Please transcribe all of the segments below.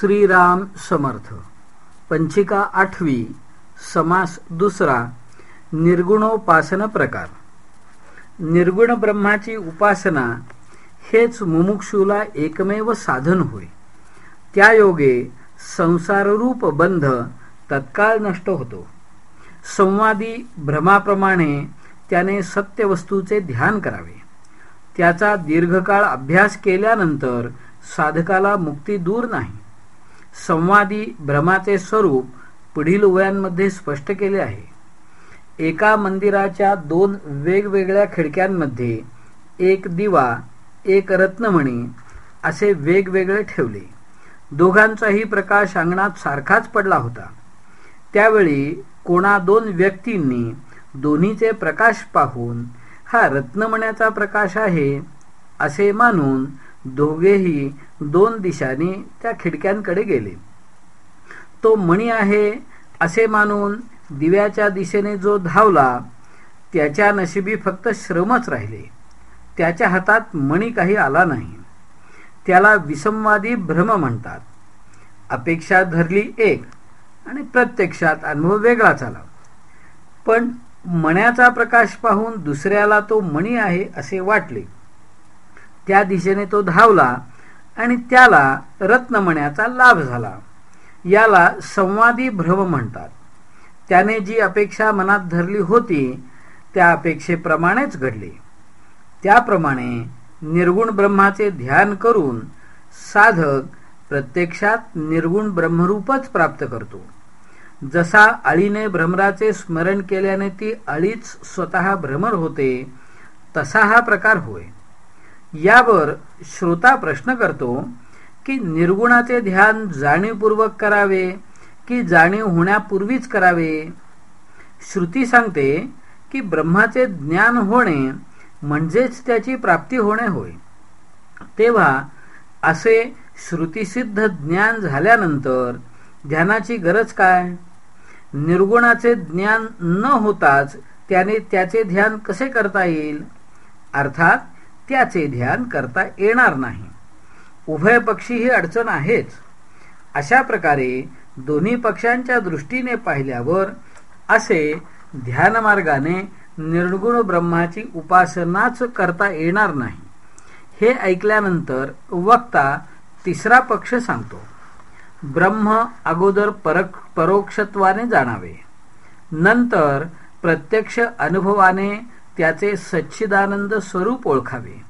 श्रीराम समर्थ. पंचिका आठवी समास दुसरा निर्गुणोपासन प्रकार. निर्गुण ब्रह्माची उपासना हेच मुमुक्षूला एकमेव साधन होय. त्या योगे संसाररूप बंध तत्काळ नष्ट होतो. संवादी भ्रमाप्रमाणे त्याने सत्यवस्तूचे ध्यान करावे. त्याचा दीर्घकाळ अभ्यास केल्यानंतर साधकाला मुक्ती दूर नाही. संवादी भ्रमाचे स्वरूप पुढील वयांमध्ये स्पष्ट केले आहे. एका मंदिराच्या दोन वेगवेगळ्या खिडक्यांमध्ये एक दिवा एक रत्नमणी असे वेगवेगळे ठेवले. दोघांचाही प्रकाश अंगणात सारखाच पडला होता. त्यावेळी कोणा दोन व्यक्तींनी दोन्हीचे प्रकाश पाहून हा रत्नमण्याचा प्रकाश आहे असे मानून दोघेही दोन दिशांनी त्या खिडक्यांकडे गेले. तो मणी आहे असे मानून दिव्याच्या दिशेने जो धावला त्याच्या नशिबी फक्त श्रमच राहिले. त्याच्या हातात मणी काही आला नाही. त्याला विसंवादी भ्रम म्हणतात. अपेक्षा धरली एक आणि प्रत्यक्षात अनुभव वेगळाच आला पण मण्याचा प्रकाश पाहून दुसऱ्याला तो मणी आहे असे वाटले. त्या दिशेने तो धावला आणि त्याला रत्नमण्याचा लाभ झाला. याला संवादी भ्रम म्हणतात. त्याने जी अपेक्षा मनात धरली होती त्या अपेक्षेप्रमाणेच घडले. त्याप्रमाणे निर्गुण ब्रह्माचे ध्यान करून साधक प्रत्यक्षात निर्गुण ब्रह्मरूपच प्राप्त करतो. जसा अळीने भ्रमराचे स्मरण केल्याने ती अळीच स्वतः भ्रमर होते तसा हा प्रकार होय. यावर श्रोता प्रश्न करतो की निर्गुणाचे ध्यान जाणीवपूर्वक करावे की जाणीव होण्यापूर्वीच करावे? श्रुती सांगते की ब्रह्माचे ज्ञान होणे म्हणजेच त्याची प्राप्ती होणे होय. तेव्हा असे श्रुतीसिद्ध ज्ञान झाल्यानंतर ध्यानाची गरज काय? निर्गुणाचे ज्ञान न होताच त्याने त्याचे ध्यान कसे करता येईल? अर्थात त्याचे ध्यान करता येणार नाही. उभय पक्षी ही अडचण आहेच. अशा प्रकारे दोन्ही पक्षांच्या दृष्टीने पाहिल्यावर असे ध्यानमार्गाने निर्गुण ब्रह्माची उपासनाच करता येणार नाही. हे ऐकल्यानंतर वक्ता तिसरा पक्ष सांगतो. ब्रह्म अगोदर परक परोक्षत्वाने जाणावे. नंतर प्रत्यक्ष अनुभवाने त्याचे सच्चिदानंद स्वरूप ओळखावे.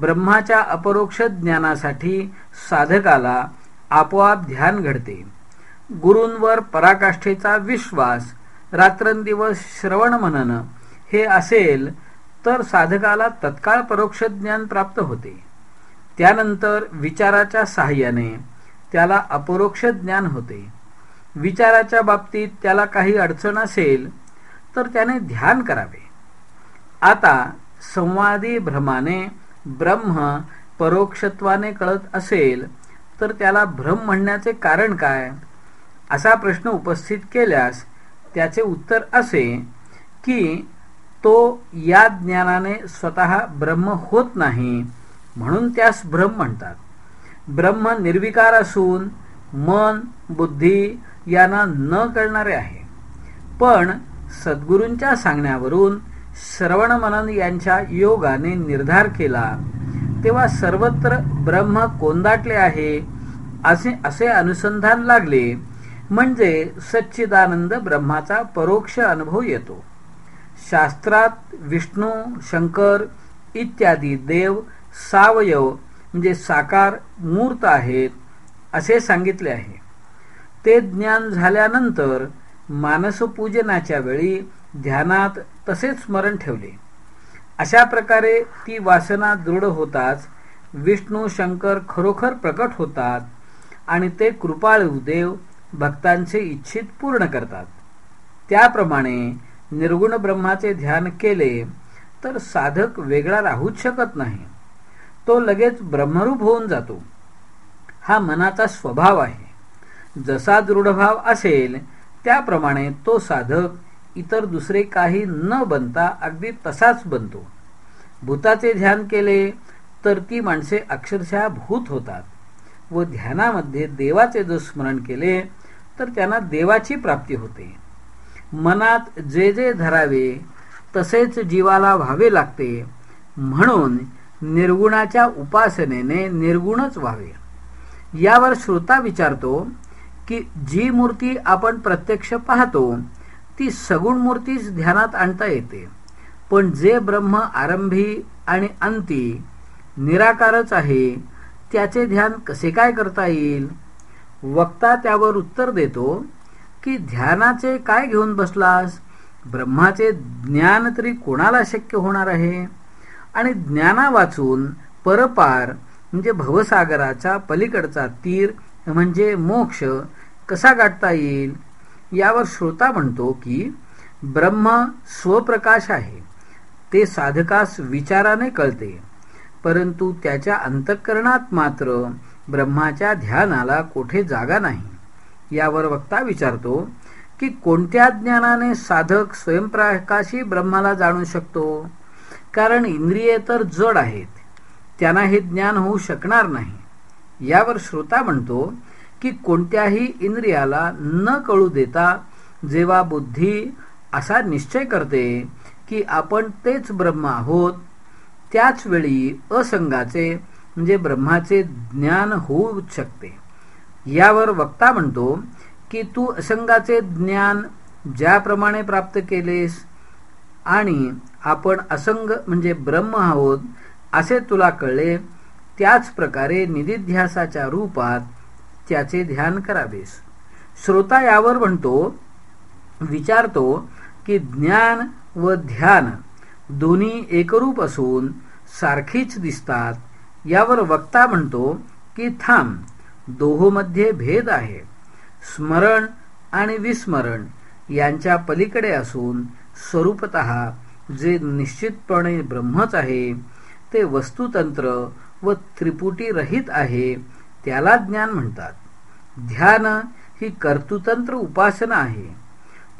ब्रह्माच्या अपरोक्ष ज्ञानासाठी साधकाला आपोआप ध्यान घडते. गुरूंवर पराकाष्ठेचा विश्वास रात्रंदिवस श्रवण मनन हे असेल तर साधकाला तत्काळ परोक्ष ज्ञान प्राप्त होते. त्यानंतर विचाराच्या सहाय्याने त्याला अपरोक्ष ज्ञान होते. विचाराच्या बाबतीत त्याला काही अडचण असेल तर त्याने ध्यान करावे. आता संवादी भ्रमाने ब्रह्म परोक्षत्वाने कळत असेल तर त्याला भ्रम म्हणण्याचे कारण काय? असा प्रश्न उपस्थित केल्यास त्याचे उत्तर असे की तो या ज्ञानाने स्वतः ब्रह्म होत नाही म्हणून त्यास भ्रम म्हणतात. ब्रह्म निर्विकार असून मन बुद्धी यांना न कळणारे आहे. पण सद्गुरूंच्या सांगण्यावरून श्रवण मनन यांच्या योगाने निर्धार केला तेव्हा सर्वत्र ब्रह्म कोंदाटले आहे असे असे अनुसंधान लागले. म्हणजे सच्चिदानंद ब्रह्माचा परोक्ष अनुभव येतो. शास्त्रात विष्णू शंकर इत्यादी देव सावयव म्हणजे साकार मूर्त आहेत असे सांगितले आहे. ते ज्ञान झाल्यानंतर मानसपूजनाच्या वेळी ध्यानात तसेच स्मरण ठेवले. अशा प्रकारे ती वासना दृढ होताच विष्णू शंकर खरोखर प्रकट होतात आणि ते कृपाळू देव भक्तांचे इच्छित पूर्ण करतात. त्याप्रमाणे निर्गुण ब्रह्माचे ध्यान केले तर साधक वेगळा राहूच शकत नाही. तो लगेच ब्रह्मरूप होऊन जातो. हा मनाचा स्वभाव आहे. जसा दृढभाव असेल त्याप्रमाणे तो साधक इतर दुसरे काही न बनता अगदी तसाच बनतो. भूताचे ध्यान केले तर ती माणसे अक्षरशः भूत होतात व ध्यानामध्ये देवाचे जर स्मरण केले तर त्यांना देवाची प्राप्ती होते. मनात जे जे धरावे तसेच जीवाला व्हावे लागते म्हणून निर्गुणाच्या उपासनेने निर्गुणच व्हावे. यावर श्रोता विचारतो की जी मूर्ती आपण प्रत्यक्ष पाहतो ती सगुण मूर्तीच ध्यानात आणता येते. पण जे ब्रह्म आरंभी आणि अंती निराकारच आहे त्याचे ध्यान कसे काय करता येईल? वक्ता त्यावर उत्तर देतो की ध्यानाचे काय घेऊन बसलास? ब्रह्माचे ज्ञान तरी कोणाला शक्य होणार आहे? आणि ज्ञाना वाचून परपार म्हणजे भवसागराचा पलीकडचा तीर म्हणजे मोक्ष कसा गाठता येईल? यावर श्रोता म्हणतो की ब्रह्म स्वप्रकाश आहे. ते साधकास विचाराने कळते. परंतु त्याच्या अंतःकरणात मात्र ब्रह्माच्या ध्यानाला कोठे जागा नाही. यावर वक्ता विचारतो की कोणत्या ज्ञानाने साधक स्वयंप्रकाशी ब्रह्माला जाणू शकतो? कारण इंद्रिये तर जड आहेत. त्यांना हे ज्ञान होऊ शकणार नाही. यावर श्रोता म्हणतो की कोणत्याही इंद्रियाला न कळू देता जेव्हा बुद्धी असा निश्चय करते की आपण तेच ब्रह्म आहोत त्याच वेळी असंगाचे म्हणजे ब्रह्माचे ज्ञान होऊ शकते. यावर वक्ता म्हणतो की तू असंगाचे ज्ञान ज्याप्रमाणे प्राप्त केलेस आणि आपण असंग म्हणजे ब्रह्म आहोत असे तुला कळले त्याच प्रकारे निधिध्यासाच्या रूपात त्याचे ध्यान करावेस. श्रोता यावर म्हणतो विचारतो की ज्ञान व ध्यान दोन्ही एकरूप असून सारखीच दिसतात. यावर वक्ता म्हणतो की थांब दोहोमध्ये भेद आहे. स्मरण आणि विस्मरण यांच्या पलीकडे असून स्वरूपत जे निश्चितपणे ब्रह्मच आहे ते वस्तुतंत्र व त्रिपुटी रहित आहे त्याला ज्ञान म्हणतात. ध्यान ही कर्तुतंत्र उपासना आहे.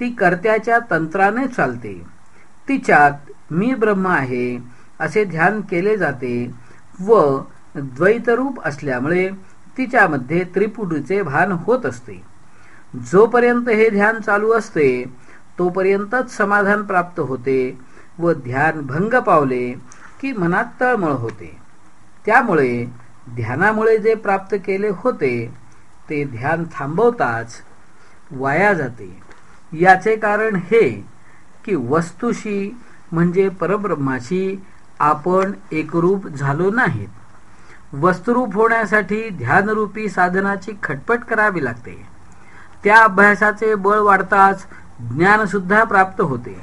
ती कर्त्याच्या तंत्राने चालते. तिच्यात मी ब्रह्म आहे असे ध्यान केले जाते व द्वैतरूप असल्यामुळे तिच्यामध्ये त्रिपुटीचे भान होत असते. जोपर्यंत हे ध्यान चालू असते तोपर्यंतच समाधान प्राप्त होते व ध्यान भंग पावले की मनात तळमळ होते. त्यामुळे ध्यानामुळे जे प्राप्त केले होते ते ध्यान थांबवताच वाया जाते. याचे कारण हे की वस्तूशी म्हणजे परब्रह्माशी आपण एकरूप झालो नाहीत. वस्तुरूप होण्यासाठी ध्यानरूपी साधनाची खटपट करावी लागते. त्या अभ्यासाचे बळ वाढताच ज्ञानसुद्धा प्राप्त होते.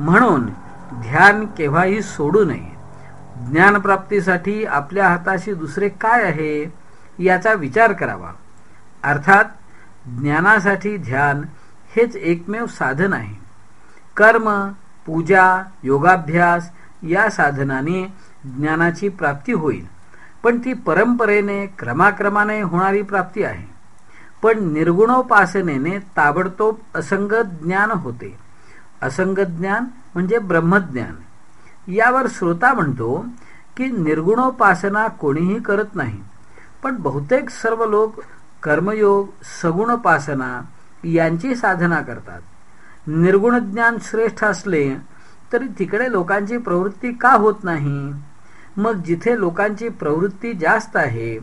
म्हणून ध्यान केव्हाही सोडू नये. ज्ञानप्राप्तीसाठी आपल्या हाताशी दुसरे काय आहे याचा विचार करावा. अर्थात ज्ञानासाठी ध्यान हेच एकमेव साधन आहे. कर्म पूजा योगाभ्यास या साधनाने ज्ञानाची प्राप्ती होईल. पण ती परंपरेने क्रमाक्रमाने होणारी प्राप्ती आहे. पण निर्गुणोपासनेने ताबडतोब असंगत ज्ञान होते. असंगत ज्ञान म्हणजे ब्रह्मज्ञान. यावर श्रोता म्हणतो की निर्गुणोपासना कोणीही करत नाही. पण बहुतेक सर्व लोक कर्मयोग सगुणोपासना यांची साधना करतात. निर्गुण ज्ञान श्रेष्ठ असले तरी तिकडे लोकांची प्रवृत्ती का होत नाही? मग जिथे लोकांची प्रवृत्ती जास्त आहे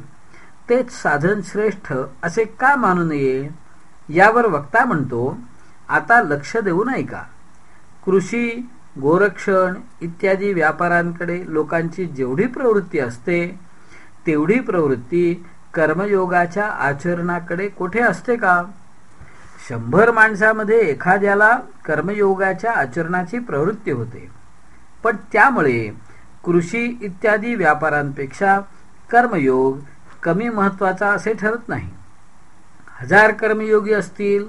तेच साधन श्रेष्ठ असे का मानू नये? यावर वक्ता म्हणतो आता लक्ष देऊ नये का? कृषी गोरक्षण इत्यादी व्यापारांकडे लोकांची जेवढी प्रवृत्ती असते तेवढी प्रवृत्ती कर्मयोगाच्या आचरणाकडे कुठे असते का? शंभर माणसामध्ये एखाद्याला कर्मयोगाच्या आचरणाची प्रवृत्ती होते. पण त्यामुळे कृषी इत्यादी व्यापारांपेक्षा कर्मयोग कमी महत्त्वाचा असे ठरत नाही. हजार कर्मयोगी असतील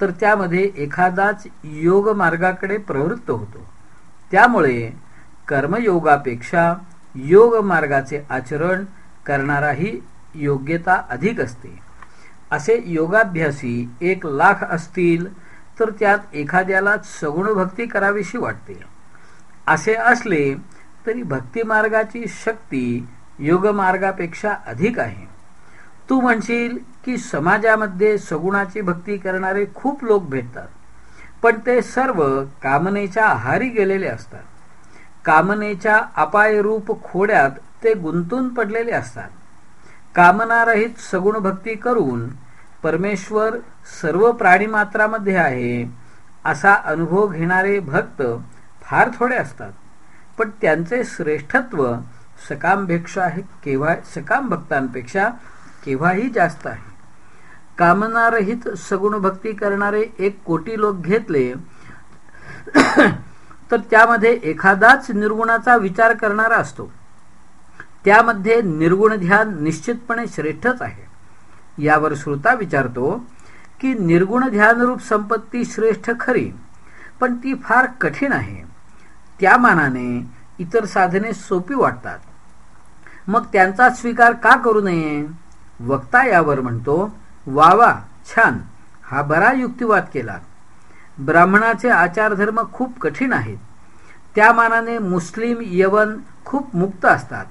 तर त्यामध्ये एखादाच योग मार्गाकडे प्रवृत्त होतो. त्यामुळे कर्मयोगापेक्षा योग मार्गाचे आचरण करणाराही योग्यता अधिक असते. असे योगाभ्यासी एक लाख असतील तर त्यात एखाद्याला सगुण भक्ती करावीशी वाटते. असे असले तरी भक्तिमार्गाची शक्ती योगमार्गापेक्षा अधिक आहे. तू म्हणशील की समाजामध्ये सगुणाची भक्ती करणारे खूप लोक भेटतात पण ते सर्व कामनेच्या आहारी गेलेले असतात. कामनेच्या अपायरूप खोड्यात ते गुंतून पडलेले असतात. कामनारहित सगुण भक्ती करून परमेश्वर सर्व प्राणीमात्रामध्ये आहे असा अनुभव घेणारे भक्त फार थोडे असतात. पण त्यांचे श्रेष्ठत्व सकामपेक्षा केव्हा सकाम भक्तांपेक्षा केव्हाही जास्त आहे. कामनारहित सगुण भक्ती करणारे एक कोटी लोक घेतले तर त्यामध्ये एखादाच निर्गुणाचा विचार करणारा असतो. त्यामध्ये निर्गुण ध्यान निश्चितपणे श्रेष्ठच आहे. यावर श्रोता विचारतो की निर्गुण ध्यानरूप संपत्ती श्रेष्ठ खरी पण ती फार कठीण आहे. त्या मानाने इतर साधने सोपी वाटतात. मग त्यांचा स्वीकार का करू नये? वक्ता यावर म्हणतो वावा छान. हा बरा युक्तिवाद केला. ब्राह्मणाचे आचारधर्म खूप कठीण आहेत. त्या मानाने मुस्लिम यवन खूप मुक्त असतात.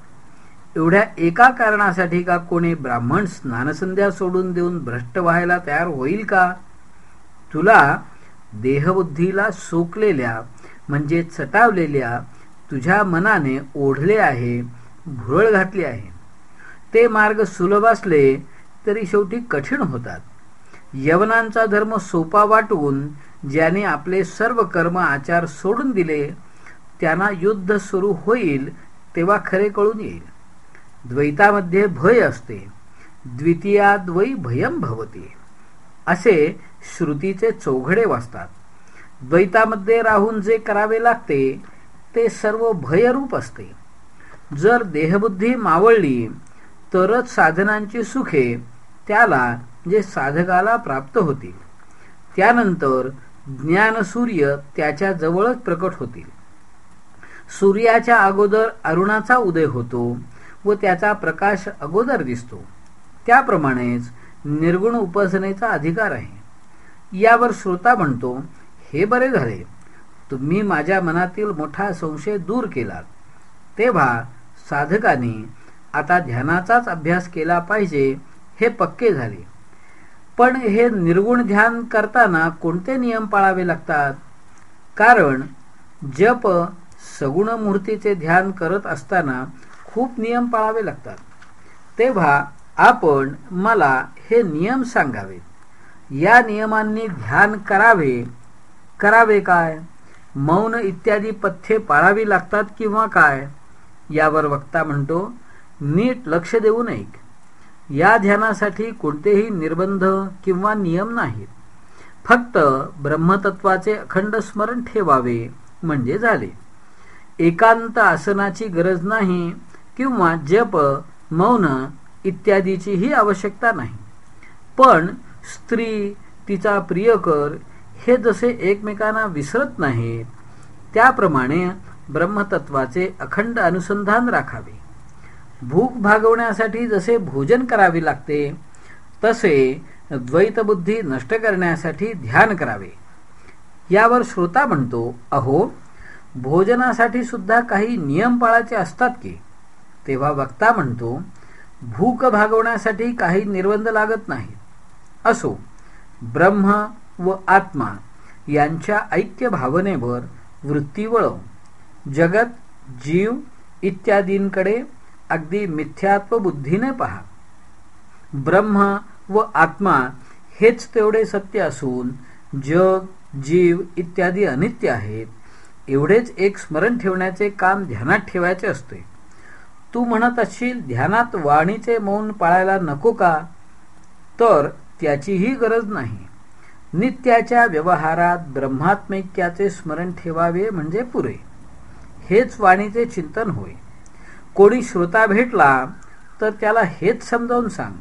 एवढ्या एका कारणासाठी का कोणी ब्राह्मण स्नानसंध्या सोडून देऊन भ्रष्ट व्हायला तयार होईल का? तुला देहबुद्धीला सोकलेल्या म्हणजे चटावलेल्या तुझ्या मनाने ओढले आहे भुरळ घातली आहे. ते मार्ग सुलभ असले तरी शेवटी कठीण होतात. यवनांचा धर्म सोपा वाटवून ज्याने आपले सर्व कर्म आचार सोडून दिले त्यांना युद्ध सुरू होईल तेव्हा खरे कळून येईल. द्वैतामध्ये भय असते. द्वितीयाद्वै भयम भवते. असे श्रुतीचे चौघडे वाचतात. द्वैतामध्ये राहून जे करावे लागते ते सर्व भयरूप असते. जर देहबुद्धी मावळली तरच साधनांची सुखे त्याला जे साधकाला प्राप्त होतील त्यानंतर ज्ञानसूर्य त्याच्या जवळच प्रकट होतील सूर्याच्या अगोदर अरुणाचा उदय होतो. व त्याचा प्रकाश अगोदर दिसतो. त्याप्रमाणेच निर्गुण उपासनेचा अधिकार आहे. यावर श्रोता म्हणतो हे बरे झाले. तुम्ही माझ्या मनातील मोठा संशय दूर केलात. तेव्हा साधकाने आता ध्यानाचाच अभ्यास केला पाहिजे हे पक्के झाले. पण हे निर्गुण ध्यान करताना कोणते नियम पाळावे लागतात? कारण जप सगुण मूर्तीचे ध्यान करत असताना खूप नियम पाळावे लागतात. तेव्हा आपण मला हे नियम सांगावेत. या नियमांनी ध्यान करावे. करावे काय? मौन इत्यादी पथ्ये पाळावी लागतात किंवा काय? यावर वक्ता म्हणतो नीट लक्ष देऊ ऐक या ध्यानासाठी कोणतेही निर्बंध किंवा नियम नाहीत. फक्त ब्रह्मतत्वाचे अखंड स्मरण ठेवावे म्हणजे झाले. एकांत आसनाची गरज नाही किंवा जप मौन इत्यादीचीही आवश्यकता नाही. पण स्त्री तिचा प्रियकर हे जसे एकमेकांना विसरत नाहीत त्याप्रमाणे ब्रह्मतत्वाचे अखंड अनुसंधान राखावे. भूक भागवण्यासाठी जसे भोजन करावे लागते तसे द्वैतबुद्धी नष्ट करण्यासाठी ध्यान करावे. यावर श्रोता म्हणतो अहो भोजनासाठी सुद्धा काही नियम पाळायचे असतात की? तेव्हा वक्ता म्हणतो भूक भागवण्यासाठी काही निर्बंध लागत नाही असो ब्रह्म व आत्मा यांच्या ऐक्य भावनेवर वृत्ती वळव. जगत जीव इत्यादींकडे अगदी मिथ्यात्व बुद्धीने पहा. ब्रह्म व आत्मा हेच तेवढे सत्य असून जग जीव इत्यादी अनित्य आहेत. एवढेच एक स्मरण ठेवण्याचे काम ध्यानात ठेवायचे असते. तू म्हणत असशील ध्यानात वाणीचे मौन पाळायला नको का? तर त्याचीही गरज नाही. नित्याच्या व्यवहारात ब्रह्मात्मैक्याचे स्मरण ठेवावे म्हणजे पुरे. हेच वाणीचे चिंतन होय. कोणी श्रोता भेटला तर त्याला हेच समजावून सांग.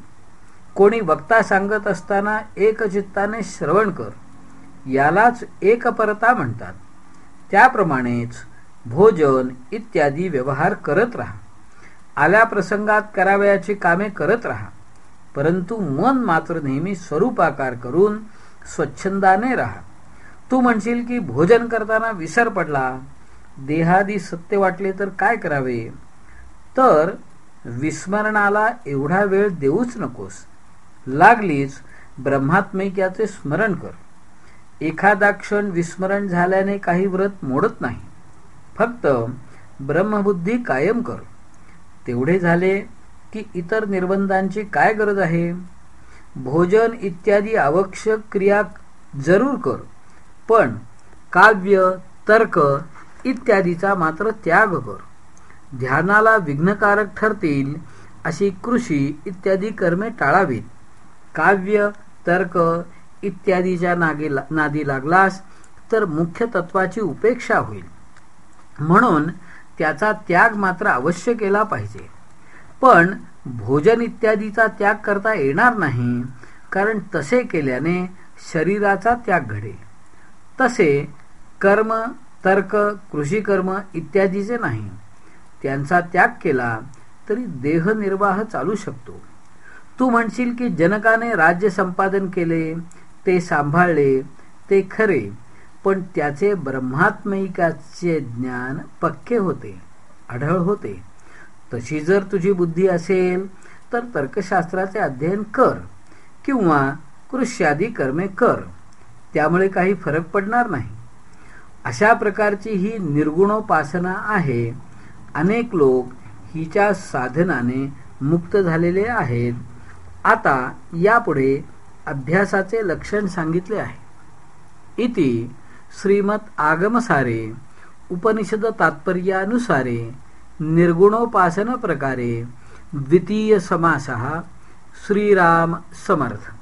कोणी वक्ता सांगत असताना एकचित्ताने श्रवण कर. यालाच एकपरता म्हणतात. त्याप्रमाणेच भोजन इत्यादी व्यवहार करत राहा. आल्या प्रसंगात करावयाची कामे करत राहा. परंतु मन मात्र नेहमी स्वरूपाकार करून स्वच्छंदाने राहा. तू म्हणशील की भोजन करताना विसर पडला. देहादी सत्य वाटले तर काय करावे? तर विस्मरणाला एवढा वेळ देऊच नकोस. लागलीच ब्रह्मात्मैक्याचे स्मरण कर. एखादा क्षण विस्मरण झाल्याने काही व्रत मोडत नाही. फक्त ब्रह्मबुद्धी कायम कर. तेवढे झाले की इतर निर्बंधांची काय गरज आहे? भोजन इत्यादी आवश्यक क्रिया जरूर कर पण काव्य तर्क इत्यादीचा मात्र त्याग कर. ध्यानाला विघ्नकारक ठरतील अशी कृषी इत्यादी कर्मे टाळावीत. काव्य तर्क इत्यादीच्या नागी नादी लागलास तर मुख्य तत्वाची उपेक्षा होईल. म्हणून त्याचा त्याग मात्र अवश्य केला पाहिजे. पण भोजन इत्यादीचा त्याग करता येणार नाही कारण तसे केल्याने शरीराचा त्याग घडेल. तसे कर्म तर्क कृषी कर्म इत्यादीचे नाही. त्यांचा त्याग केला तरी देहनिर्वाह चालू शकतो. तू म्हणशील की जनकाने राज्य संपादन केले ते सांभाळले ते खरे पण त्याचे ब्रह्मात्मिकाचे ज्ञान पक्के होते आढळ होते. तशी जर तुझी बुद्धी असेल तर तर्कशास्त्राचे अध्ययन कर किंवा कृष्यादी कर्मे कर. त्यामुळे काही फरक पडणार नाही. अशा प्रकारची ही निर्गुणोपासना आहे. अनेक लोक हिच्या साधनाने मुक्त झालेले आहेत. आता यापुढे अभ्यासाचे लक्षण सांगितले आहे. इति श्रीमत आगमसारे उपनिषद तात्पर्यानुसारे निर्गुणोपासन प्रकारे द्वितीय समासः श्रीराम समर्थ।